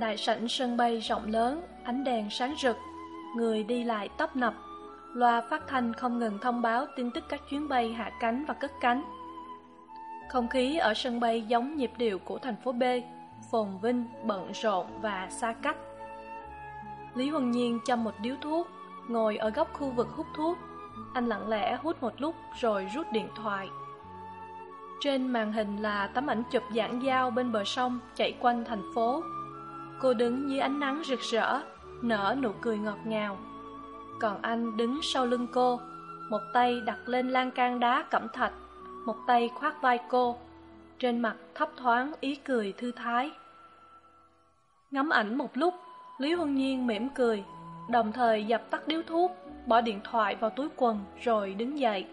Đại sảnh sân bay rộng lớn, ánh đèn sáng rực, người đi lại tấp nập. Loa phát thanh không ngừng thông báo tin tức các chuyến bay hạ cánh và cất cánh. Không khí ở sân bay giống nhịp điệu của thành phố B, phồn vinh, bận rộn và xa cách. Lý Huân Nhiên châm một điếu thuốc, ngồi ở góc khu vực hút thuốc. Anh lặng lẽ hút một lúc rồi rút điện thoại. Trên màn hình là tấm ảnh chụp giảng giao bên bờ sông chạy quanh thành phố Cô đứng dưới ánh nắng rực rỡ, nở nụ cười ngọt ngào. Còn anh đứng sau lưng cô, một tay đặt lên lan can đá cẩm thạch, một tay khoác vai cô, trên mặt thấp thoáng ý cười thư thái. Ngắm ảnh một lúc, Lý Huân Nhiên mỉm cười, đồng thời dập tắt điếu thuốc, bỏ điện thoại vào túi quần rồi đứng dậy.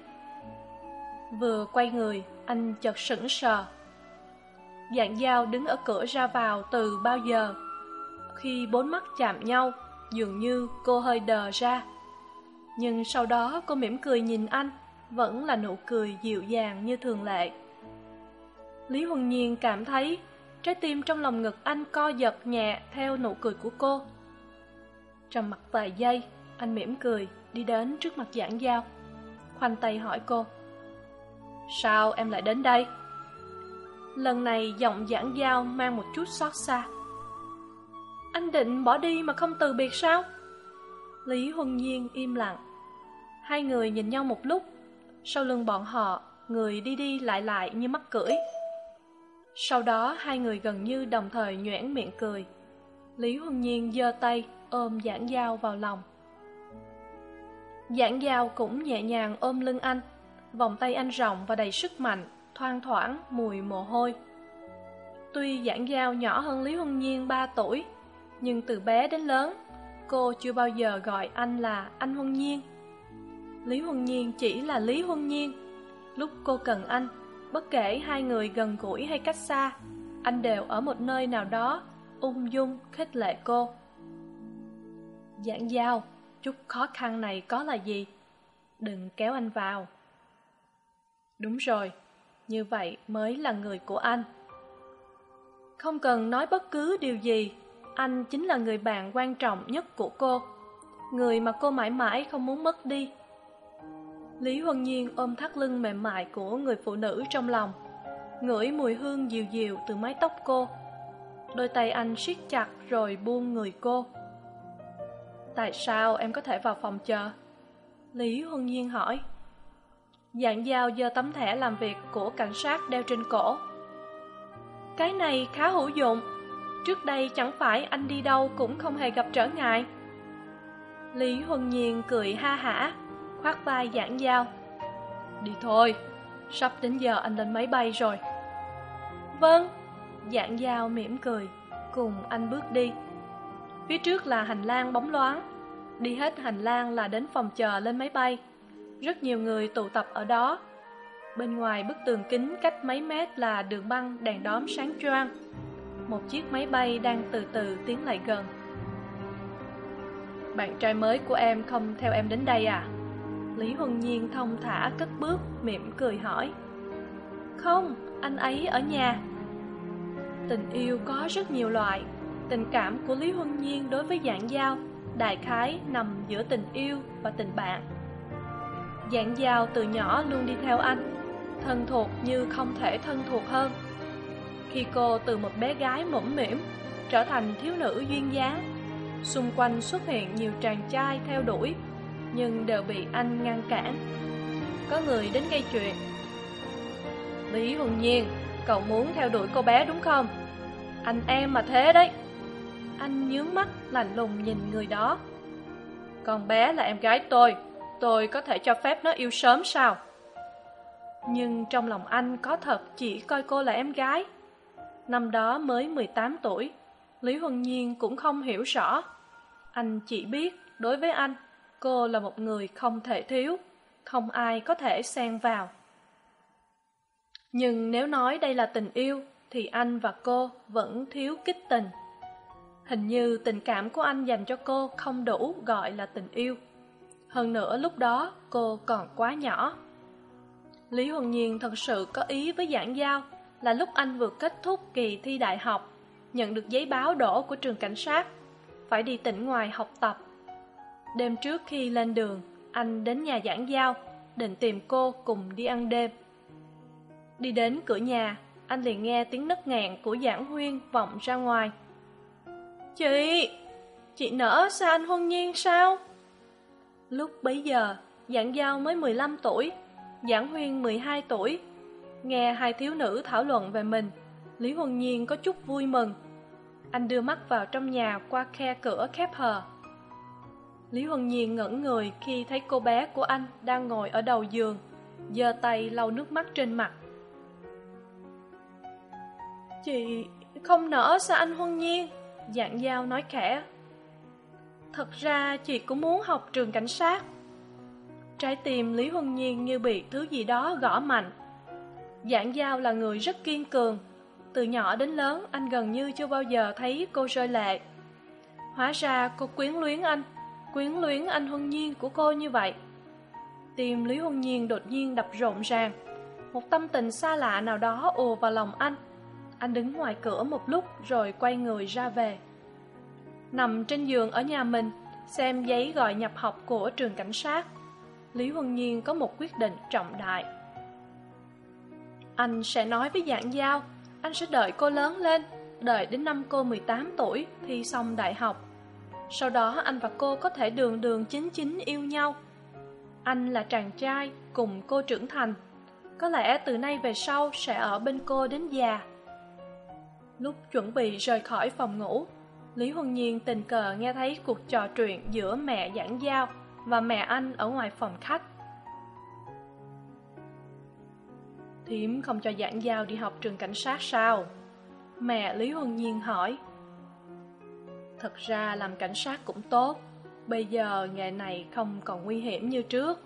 Vừa quay người, anh chợt sững sờ. Dạng dao đứng ở cửa ra vào từ bao giờ khi bốn mắt chạm nhau, dường như cô hơi đờ ra. Nhưng sau đó cô mỉm cười nhìn anh, vẫn là nụ cười dịu dàng như thường lệ. Lý huân nhiên cảm thấy trái tim trong lòng ngực anh co giật nhẹ theo nụ cười của cô. Trầm mặt vài giây, anh mỉm cười đi đến trước mặt giảng giao. Khoanh tay hỏi cô, sao em lại đến đây? Lần này giọng giảng giao mang một chút xót xa anh định bỏ đi mà không từ biệt sao? Lý huân nhiên im lặng. Hai người nhìn nhau một lúc. Sau lưng bọn họ, người đi đi lại lại như mắc cưỡi. Sau đó, hai người gần như đồng thời nhoẻn miệng cười. Lý huân nhiên giơ tay, ôm giảng dao vào lòng. Giảng dao cũng nhẹ nhàng ôm lưng anh. Vòng tay anh rộng và đầy sức mạnh, thoang thoảng mùi mồ hôi. Tuy giảng dao nhỏ hơn lý huân nhiên ba tuổi nhưng từ bé đến lớn, cô chưa bao giờ gọi anh là anh huân nhiên. Lý huân nhiên chỉ là lý huân nhiên. Lúc cô cần anh, bất kể hai người gần gũi hay cách xa, anh đều ở một nơi nào đó, ung dung khích lệ cô. Giảng giao, chút khó khăn này có là gì? Đừng kéo anh vào. Đúng rồi, như vậy mới là người của anh. Không cần nói bất cứ điều gì anh chính là người bạn quan trọng nhất của cô. Người mà cô mãi mãi không muốn mất đi. Lý huân nhiên ôm thắt lưng mềm mại của người phụ nữ trong lòng, ngửi mùi hương dịu dịu từ mái tóc cô. Đôi tay anh siết chặt rồi buông người cô. Tại sao em có thể vào phòng chờ? Lý huân nhiên hỏi. Dạng dao giơ tấm thẻ làm việc của cảnh sát đeo trên cổ. Cái này khá hữu dụng trước đây chẳng phải anh đi đâu cũng không hề gặp trở ngại. Lý huân nhiên cười ha hả khoác vai giảng giao. Đi thôi, sắp đến giờ anh lên máy bay rồi. Vâng giảng giao mỉm cười, cùng anh bước đi. Phía trước là hành lang bóng loáng, đi hết hành lang là đến phòng chờ lên máy bay. Rất nhiều người tụ tập ở đó. Bên ngoài bức tường kính cách mấy mét là đường băng đèn đóm sáng choang một chiếc máy bay đang từ từ tiến lại gần. Bạn trai mới của em không theo em đến đây à? Lý huân nhiên thông thả cất bước, mỉm cười hỏi. Không, anh ấy ở nhà. Tình yêu có rất nhiều loại. Tình cảm của lý huân nhiên đối với dạng giao, đại khái nằm giữa tình yêu và tình bạn. Dạng giao từ nhỏ luôn đi theo anh, thân thuộc như không thể thân thuộc hơn khi cô từ một bé gái mõm mỉm trở thành thiếu nữ duyên dáng. Xung quanh xuất hiện nhiều chàng trai theo đuổi, nhưng đều bị anh ngăn cản. Có người đến gây chuyện. Lý hồn nhiên, cậu muốn theo đuổi cô bé đúng không? Anh em mà thế đấy. Anh nhướng mắt, lạnh lùng nhìn người đó. Con bé là em gái tôi tôi có thể cho phép nó yêu sớm sao? Nhưng trong lòng anh có thật chỉ coi cô là em gái năm đó mới mười tám tuổi, lý huân nhiên cũng không hiểu rõ. Anh chỉ biết, đối với anh, cô là một người không thể thiếu, không ai có thể xen vào. Nhưng nếu nói đây là tình yêu, thì anh và cô vẫn thiếu kích tình. Hình như tình cảm của anh dành cho cô không đủ gọi là tình yêu. Hơn nữa, lúc đó cô còn quá nhỏ. Lý huân nhiên thật sự có ý với giảng giao là lúc anh vừa kết thúc kỳ thi đại học, nhận được giấy báo đổ của trường cảnh sát, phải đi tỉnh ngoài học tập. Đêm trước khi lên đường, anh đến nhà giảng giao, định tìm cô cùng đi ăn đêm. Đi đến cửa nhà, anh liền nghe tiếng nấc nghẹn của giảng huyên vọng ra ngoài. Chị chị nỡ xa anh huân nhiên sao? Lúc bấy giờ, giảng giao mới mười lăm tuổi, giảng huyên mười hai tuổi nghe hai thiếu nữ thảo luận về mình. Lý huân nhiên có chút vui mừng. Anh đưa mắt vào trong nhà qua khe cửa khép hờ. Lý huân nhiên ngẩn người khi thấy cô bé của anh đang ngồi ở đầu giường, giơ tay lau nước mắt trên mặt. Chị không nỡ sao anh huân nhiên? Dạng dao nói khẽ. Thật ra chị cũng muốn học trường cảnh sát. Trái tim lý huân nhiên như bị thứ gì đó gõ mạnh giảng giao là người rất kiên cường. Từ nhỏ đến lớn, anh gần như chưa bao giờ thấy cô rơi lệ. Hóa ra cô quyến luyến anh, quyến luyến anh huân nhiên của cô như vậy. Tim lý huân nhiên đột nhiên đập rộn ràng. Một tâm tình xa lạ nào đó ùa vào lòng anh. Anh đứng ngoài cửa một lúc rồi quay người ra về. Nằm trên giường ở nhà mình, xem giấy gọi nhập học của trường cảnh sát. Lý huân nhiên có một quyết định trọng đại anh sẽ nói với giảng giao, anh sẽ đợi cô lớn lên, đợi đến năm cô mười tám tuổi thi xong đại học. Sau đó anh và cô có thể đường đường chính chính yêu nhau. Anh là chàng trai cùng cô trưởng thành. Có lẽ từ nay về sau sẽ ở bên cô đến già. Lúc chuẩn bị rời khỏi phòng ngủ, lý huân nhiên tình cờ nghe thấy cuộc trò chuyện giữa mẹ giảng giao và mẹ anh ở ngoài phòng khách. Thím không cho giảng giao đi học trường cảnh sát sao? Mẹ lý huân nhiên hỏi. Thật ra làm cảnh sát cũng tốt, bây giờ nghề này không còn nguy hiểm như trước.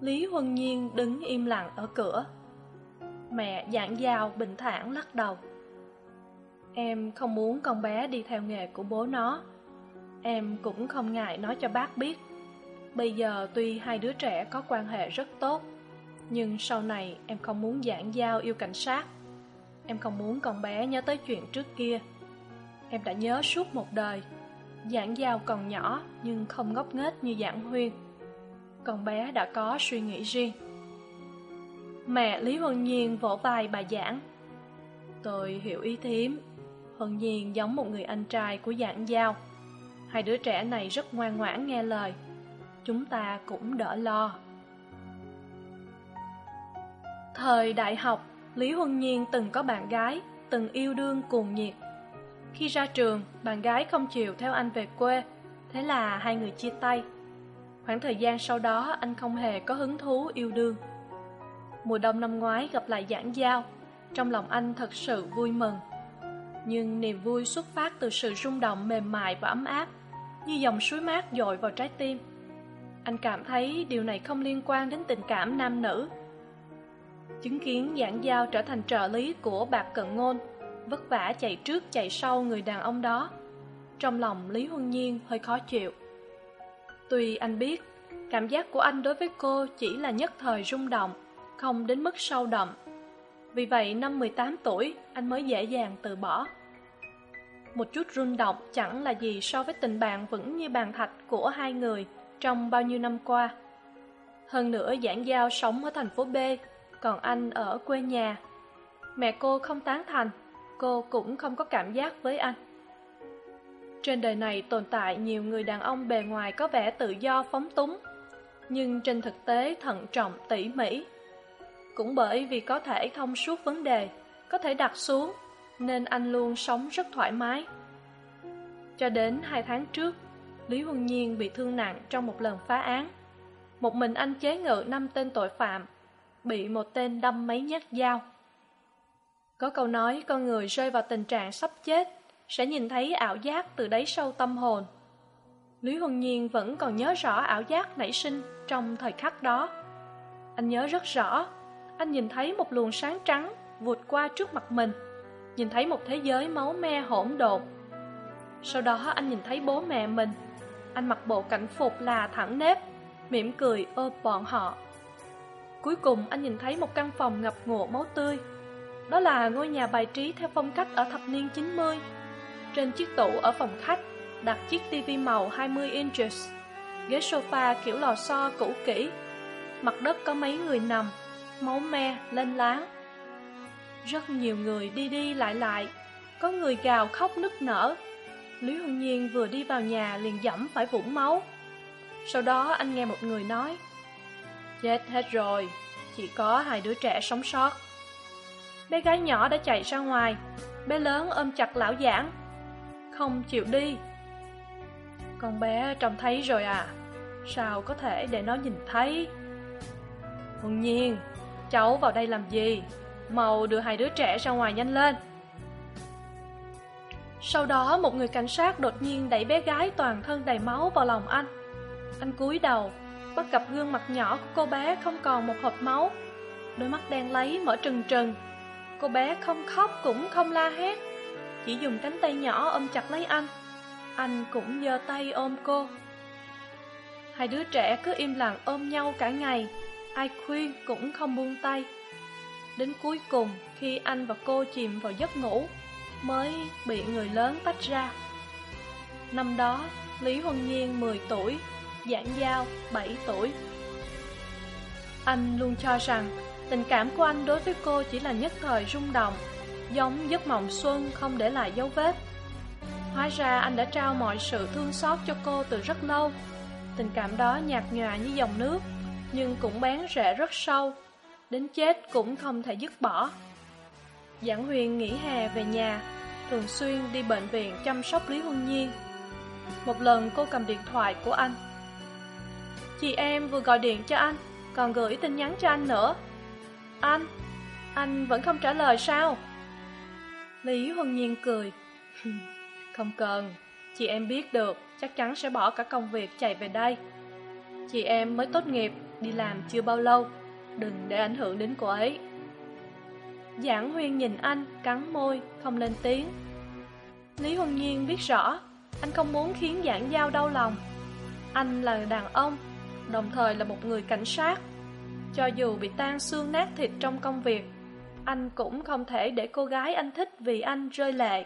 Lý huân nhiên đứng im lặng ở cửa. Mẹ giảng giao bình thản lắc đầu. Em không muốn con bé đi theo nghề của bố nó. Em cũng không ngại nói cho bác biết. Bây giờ tuy hai đứa trẻ có quan hệ rất tốt nhưng sau này em không muốn giảng giao yêu cảnh sát. Em không muốn con bé nhớ tới chuyện trước kia. Em đã nhớ suốt một đời. Giảng giao còn nhỏ nhưng không ngốc nghếch như giảng huyên con bé đã có suy nghĩ riêng. Mẹ lý huân nhiên vỗ vai bà giảng. Tôi hiểu ý thím. Huân nhiên giống một người anh trai của giảng giao. Hai đứa trẻ này rất ngoan ngoãn nghe lời. Chúng ta cũng đỡ lo thời đại học, lý huân nhiên từng có bạn gái, từng yêu đương cuồng nhiệt. Khi ra trường, bạn gái không chịu theo anh về quê, thế là hai người chia tay. Khoảng thời gian sau đó, anh không hề có hứng thú yêu đương. Mùa đông năm ngoái gặp lại giảng giao, trong lòng anh thật sự vui mừng. Nhưng niềm vui xuất phát từ sự rung động mềm mại và ấm áp, như dòng suối mát dội vào trái tim. Anh cảm thấy điều này không liên quan đến tình cảm nam nữ chứng kiến giảng giao trở thành trợ lý của bạc cận ngôn, vất vả chạy trước chạy sau người đàn ông đó. Trong lòng lý huân nhiên hơi khó chịu. Tuy anh biết, cảm giác của anh đối với cô chỉ là nhất thời rung động, không đến mức sâu đậm. Vì vậy năm mười tám tuổi, anh mới dễ dàng từ bỏ. Một chút rung động chẳng là gì so với tình bạn vững như bàn thạch của hai người trong bao nhiêu năm qua. Hơn nữa giảng giao sống ở thành phố b còn anh ở quê nhà. Mẹ cô không tán thành, cô cũng không có cảm giác với anh. Trên đời này tồn tại nhiều người đàn ông bề ngoài có vẻ tự do, phóng túng, nhưng trên thực tế thận trọng, tỉ mỉ. Cũng bởi vì có thể thông suốt vấn đề, có thể đặt xuống, nên anh luôn sống rất thoải mái. Cho đến hai tháng trước, lý huân nhiên bị thương nặng trong một lần phá án. Một mình anh chế ngự năm tên tội phạm bị một tên đâm mấy nhát dao. Có câu nói, con người rơi vào tình trạng sắp chết, sẽ nhìn thấy ảo giác từ đáy sâu tâm hồn. Lý huân nhiên vẫn còn nhớ rõ ảo giác nảy sinh trong thời khắc đó. Anh nhớ rất rõ, anh nhìn thấy một luồng sáng trắng vụt qua trước mặt mình, nhìn thấy một thế giới máu me hỗn độn. Sau đó anh nhìn thấy bố mẹ mình, anh mặc bộ cảnh phục là thẳng nếp, mỉm cười ôm bọn họ cuối cùng, anh nhìn thấy một căn phòng ngập ngụa máu tươi. Đó là ngôi nhà bài trí theo phong cách ở thập niên chín mươi. Trên chiếc tủ ở phòng khách, đặt chiếc tivi màu hai mươi inches, ghế sofa kiểu lò xo cũ kỹ. Mặt đất có mấy người nằm, máu me lên láng. Rất nhiều người đi đi lại lại, có người gào khóc nức nở. Lý hương nhiên vừa đi vào nhà liền dẫm phải vũng máu. Sau đó anh nghe một người nói chết hết rồi. Chỉ có hai đứa trẻ sống sót. Bé gái nhỏ đã chạy ra ngoài. Bé lớn ôm chặt lão giảng. Không chịu đi. Con bé trông thấy rồi à. Sao có thể để nó nhìn thấy? Huân nhiên, cháu vào đây làm gì? Mau đưa hai đứa trẻ ra ngoài nhanh lên. Sau đó, một người cảnh sát đột nhiên đẩy bé gái toàn thân đầy máu vào lòng anh. Anh cúi đầu bắt gặp gương mặt nhỏ của cô bé không còn một hộp máu. Đôi mắt đen lấy mở trừng trừng. Cô bé không khóc cũng không la hét, chỉ dùng cánh tay nhỏ ôm chặt lấy anh. Anh cũng giơ tay ôm cô. Hai đứa trẻ cứ im lặng ôm nhau cả ngày, ai khuyên cũng không buông tay. Đến cuối cùng, khi anh và cô chìm vào giấc ngủ, mới bị người lớn tách ra. Năm đó, lý huân nhiên mười tuổi giảng giao, bảy tuổi. Anh luôn cho rằng tình cảm của anh đối với cô chỉ là nhất thời rung động, giống giấc mộng xuân không để lại dấu vết. Hóa ra anh đã trao mọi sự thương xót cho cô từ rất lâu. Tình cảm đó nhạt nhòa như dòng nước, nhưng cũng bén rễ rất sâu, đến chết cũng không thể dứt bỏ. Giảng huyền nghỉ hè về nhà, thường xuyên đi bệnh viện chăm sóc lý huân nhiên một lần cô cầm điện thoại của anh chị em vừa gọi điện cho anh, còn gửi tin nhắn cho anh nữa. Anh anh vẫn không trả lời sao? Lý huân nhiên cười. không cần. Chị em biết được, chắc chắn sẽ bỏ cả công việc chạy về đây. Chị em mới tốt nghiệp, đi làm chưa bao lâu. Đừng để ảnh hưởng đến cô ấy. Giảng huyên nhìn anh, cắn môi, không lên tiếng. Lý huân nhiên biết rõ, anh không muốn khiến giảng giao đau lòng. Anh là đàn ông đồng thời là một người cảnh sát. Cho dù bị tan xương nát thịt trong công việc, anh cũng không thể để cô gái anh thích vì anh rơi lệ.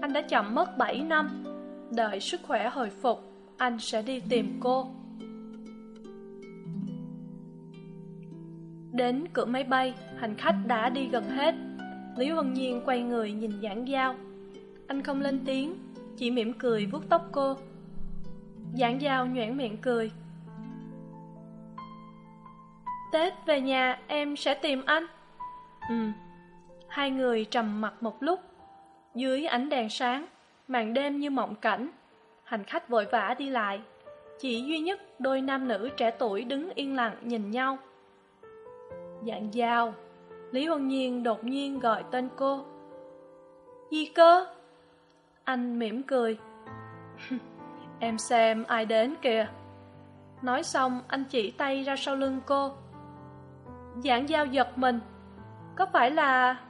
Anh đã chậm mất bảy năm, đợi sức khỏe hồi phục, anh sẽ đi tìm cô. Đến cửa máy bay, hành khách đã đi gần hết. Lý huân nhiên quay người nhìn giảng giao. Anh không lên tiếng, chỉ mỉm cười vuốt tóc cô. Giảng giao nhoẻn miệng cười tết về nhà em sẽ tìm anh. Ừ hai người trầm mặc một lúc. Dưới ánh đèn sáng, màn đêm như mộng cảnh, hành khách vội vã đi lại. Chỉ duy nhất đôi nam nữ trẻ tuổi đứng yên lặng nhìn nhau. Dạng dao, lý huân nhiên đột nhiên gọi tên cô. Gì cơ. Anh mỉm cười. em xem ai đến kìa. Nói xong, anh chỉ tay ra sau lưng cô giảng giao giật mình. Có phải là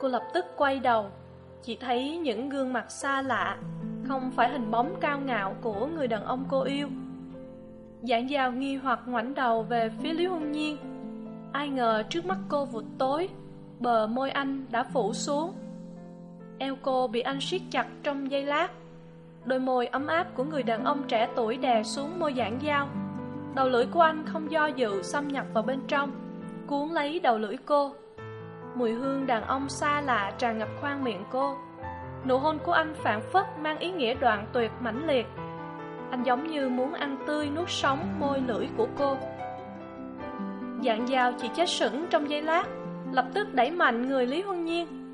cô lập tức quay đầu, chỉ thấy những gương mặt xa lạ, không phải hình bóng cao ngạo của người đàn ông cô yêu? Giảng giao nghi hoặc ngoảnh đầu về phía lý hôn nhiên. Ai ngờ trước mắt cô vụt tối, bờ môi anh đã phủ xuống. Eo cô bị anh siết chặt trong giây lát. Đôi môi ấm áp của người đàn ông trẻ tuổi đè xuống môi giảng dao đầu lưỡi của anh không do dự xâm nhập vào bên trong cuốn lấy đầu lưỡi cô. Mùi hương đàn ông xa lạ tràn ngập khoang miệng cô. Nụ hôn của anh phản phất mang ý nghĩa đoạn tuyệt mãnh liệt. Anh giống như muốn ăn tươi nuốt sống môi lưỡi của cô. Dạng dao chỉ chết sững trong giây lát, lập tức đẩy mạnh người lý huân nhiên.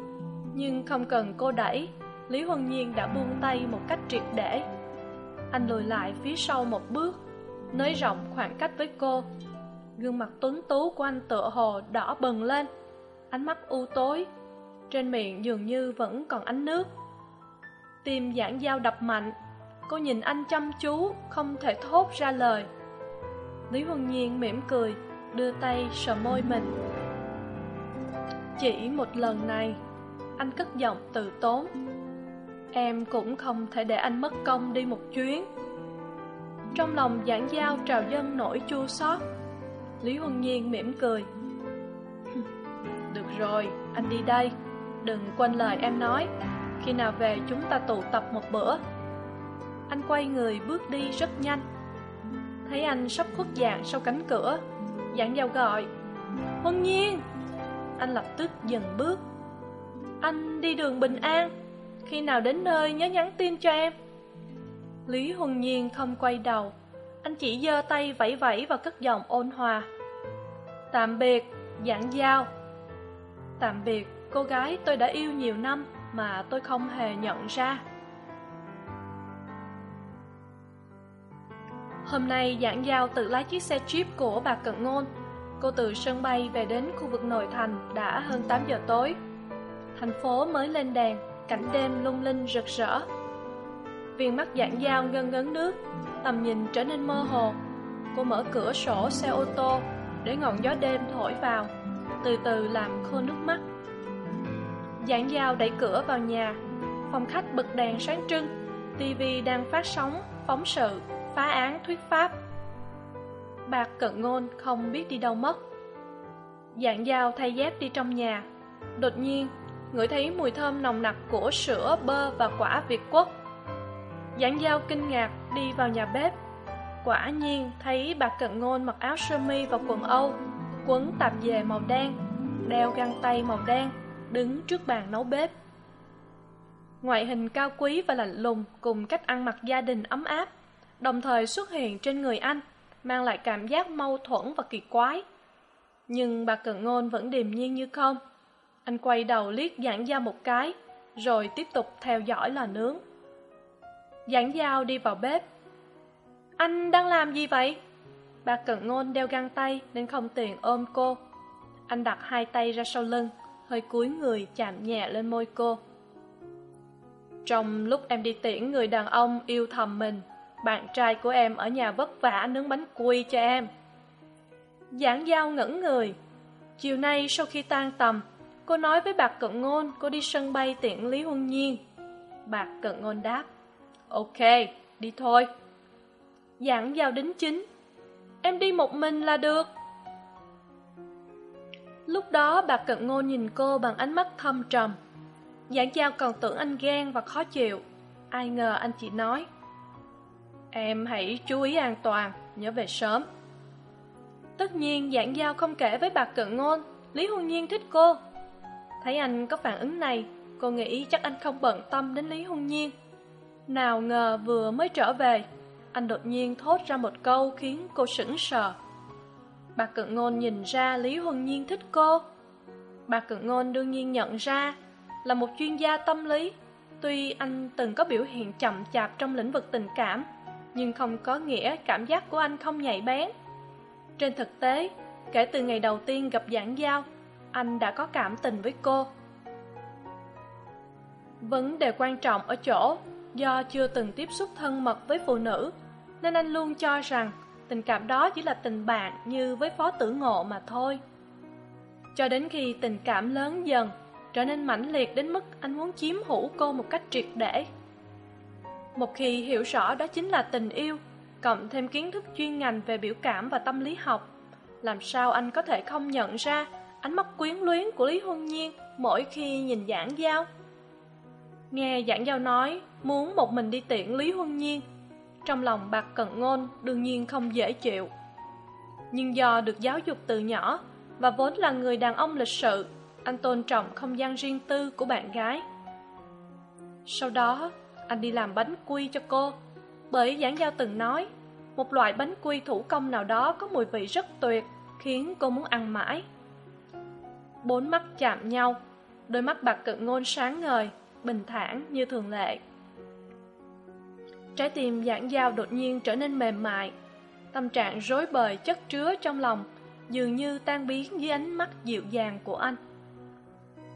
Nhưng không cần cô đẩy, lý huân nhiên đã buông tay một cách triệt để. Anh lùi lại phía sau một bước, nới rộng khoảng cách với cô gương mặt tuấn tú của anh tựa hồ đỏ bừng lên. Ánh mắt u tối, trên miệng dường như vẫn còn ánh nước. Tim giảng dao đập mạnh, cô nhìn anh chăm chú, không thể thốt ra lời. Lý huân nhiên mỉm cười, đưa tay sờ môi mình. Chỉ một lần này, anh cất giọng từ tốn. Em cũng không thể để anh mất công đi một chuyến. Trong lòng giảng giao trào dân nổi chua xót lý huân nhiên mỉm cười. Được rồi, anh đi đây. Đừng quên lời em nói. Khi nào về, chúng ta tụ tập một bữa. Anh quay người bước đi rất nhanh. Thấy anh sắp khuất dạng sau cánh cửa. Giảng giao gọi, huân nhiên. Anh lập tức dừng bước. Anh đi đường bình an. Khi nào đến nơi, nhớ nhắn tin cho em. Lý huân nhiên không quay đầu anh chỉ giơ tay vẫy vẫy và cất giọng ôn hòa. Tạm biệt, giảng giao. Tạm biệt, cô gái, tôi đã yêu nhiều năm mà tôi không hề nhận ra. Hôm nay giảng giao tự lái chiếc xe jeep của bà cận ngôn. Cô từ sân bay về đến khu vực nội thành đã hơn tám giờ tối. Thành phố mới lên đèn, cảnh đêm lung linh rực rỡ. Viên mắt giãn giao ngân ngấn nước tầm nhìn trở nên mơ hồ. Cô mở cửa sổ xe ô tô để ngọn gió đêm thổi vào, từ từ làm khô nước mắt. Giảng giao đẩy cửa vào nhà. Phòng khách bật đèn sáng trưng tivi đang phát sóng, phóng sự, phá án, thuyết pháp. Bạc cận ngôn không biết đi đâu mất. Dạng dao thay dép đi trong nhà. Đột nhiên, ngửi thấy mùi thơm nồng nặc của sữa, bơ và quả việt quất giảng giao kinh ngạc đi vào nhà bếp. Quả nhiên, thấy bà cận ngôn mặc áo sơ mi và quần âu, quấn tạp dề màu đen, đeo găng tay màu đen, đứng trước bàn nấu bếp. Ngoại hình cao quý và lạnh lùng cùng cách ăn mặc gia đình ấm áp, đồng thời xuất hiện trên người anh, mang lại cảm giác mâu thuẫn và kỳ quái. Nhưng bà cận ngôn vẫn điềm nhiên như không. Anh quay đầu liếc giảng giao một cái, rồi tiếp tục theo dõi lò nướng giảng dao đi vào bếp. Anh đang làm gì vậy? Bà cận ngôn đeo găng tay nên không tiện ôm cô. Anh đặt hai tay ra sau lưng, hơi cúi người chạm nhẹ lên môi cô. Trong lúc em đi tiễn người đàn ông yêu thầm mình, bạn trai của em ở nhà vất vả nướng bánh quy cho em. Giảng giao ngẩn người. Chiều nay sau khi tan tầm, cô nói với bạc cận ngôn cô đi sân bay tiễn lý huân nhiên. Bạc cận ngôn đáp ok, đi thôi. Dặn giao đính chính. Em đi một mình là được. Lúc đó bà cận ngô nhìn cô bằng ánh mắt thâm trầm. Giảng giao còn tưởng anh ghen và khó chịu. Ai ngờ anh chỉ nói, em hãy chú ý an toàn, nhớ về sớm. Tất nhiên, giảng giao không kể với bà cận ngôn lý Hôn nhiên thích cô. Thấy anh có phản ứng này, cô nghĩ chắc anh không bận tâm đến lý Hôn nhiên nào ngờ vừa mới trở về, anh đột nhiên thốt ra một câu khiến cô sững sờ. Bà cận ngôn nhìn ra lý huân nhiên thích cô. Bà cận ngôn đương nhiên nhận ra, là một chuyên gia tâm lý. Tuy anh từng có biểu hiện chậm chạp trong lĩnh vực tình cảm, nhưng không có nghĩa cảm giác của anh không nhạy bén. Trên thực tế, kể từ ngày đầu tiên gặp giảng giao, anh đã có cảm tình với cô. Vấn đề quan trọng ở chỗ do chưa từng tiếp xúc thân mật với phụ nữ, nên anh luôn cho rằng tình cảm đó chỉ là tình bạn như với phó tử ngộ mà thôi. Cho đến khi tình cảm lớn dần, trở nên mãnh liệt đến mức anh muốn chiếm hữu cô một cách triệt để. Một khi hiểu rõ đó chính là tình yêu, cộng thêm kiến thức chuyên ngành về biểu cảm và tâm lý học, làm sao anh có thể không nhận ra ánh mắt quyến luyến của lý huân nhiên mỗi khi nhìn giảng giao? Nghe giảng giao nói, muốn một mình đi tiễn lý huân nhiên. Trong lòng bạc cận ngôn đương nhiên không dễ chịu. Nhưng do được giáo dục từ nhỏ và vốn là người đàn ông lịch sự, anh tôn trọng không gian riêng tư của bạn gái. Sau đó, anh đi làm bánh quy cho cô, bởi giảng giao từng nói, một loại bánh quy thủ công nào đó có mùi vị rất tuyệt, khiến cô muốn ăn mãi. Bốn mắt chạm nhau, đôi mắt bạc cận ngôn sáng ngời bình thản như thường lệ. Trái tim giảng giao đột nhiên trở nên mềm mại, tâm trạng rối bời chất chứa trong lòng dường như tan biến dưới ánh mắt dịu dàng của anh.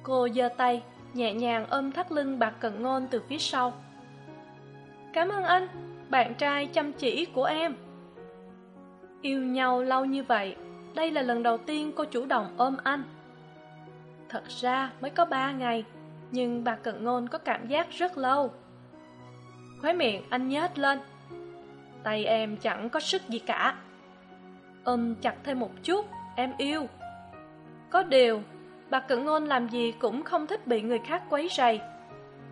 Cô giơ tay, nhẹ nhàng ôm thắt lưng bạc cận ngôn từ phía sau. Cảm ơn anh, bạn trai chăm chỉ của em. Yêu nhau lâu như vậy, đây là lần đầu tiên cô chủ động ôm anh. Thật ra mới có ba ngày nhưng bà cận ngôn có cảm giác rất lâu. Khóe miệng anh nhếch lên. Tay em chẳng có sức gì cả. Ôm chặt thêm một chút, em yêu. Có điều, bà cận ngôn làm gì cũng không thích bị người khác quấy rầy.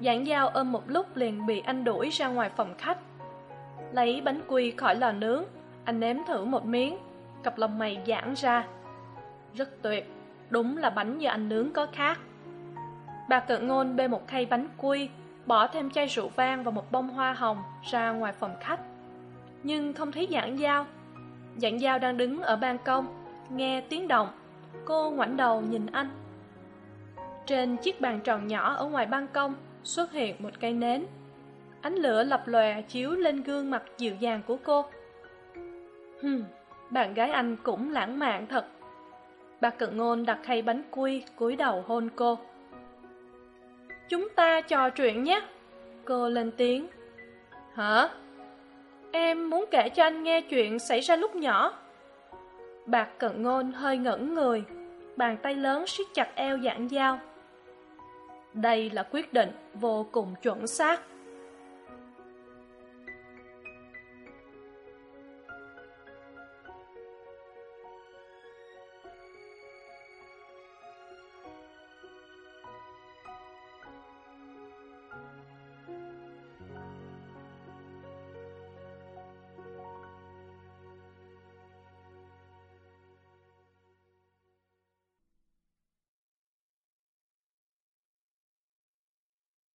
Giảng dao ôm một lúc liền bị anh đuổi ra ngoài phòng khách. Lấy bánh quy khỏi lò nướng, anh nếm thử một miếng. Cặp lông mày giãn ra. Rất tuyệt, đúng là bánh do anh nướng có khác bà cận ngôn bê một khay bánh quy, bỏ thêm chai rượu vang và một bông hoa hồng ra ngoài phòng khách. Nhưng không thấy giảng giao. Giảng giao đang đứng ở ban công, nghe tiếng động. Cô ngoảnh đầu nhìn anh. Trên chiếc bàn tròn nhỏ ở ngoài ban công xuất hiện một cây nến. Ánh lửa lập lòe chiếu lên gương mặt dịu dàng của cô. Hừm, bạn gái anh cũng lãng mạn thật. Bà cận ngôn đặt khay bánh quy cúi đầu hôn cô chúng ta trò chuyện nhé. Cô lên tiếng. Hả? Em muốn kể cho anh nghe chuyện xảy ra lúc nhỏ. Bạc cận ngôn hơi ngẩn người, bàn tay lớn siết chặt eo giảng dao đây là quyết định vô cùng chuẩn xác.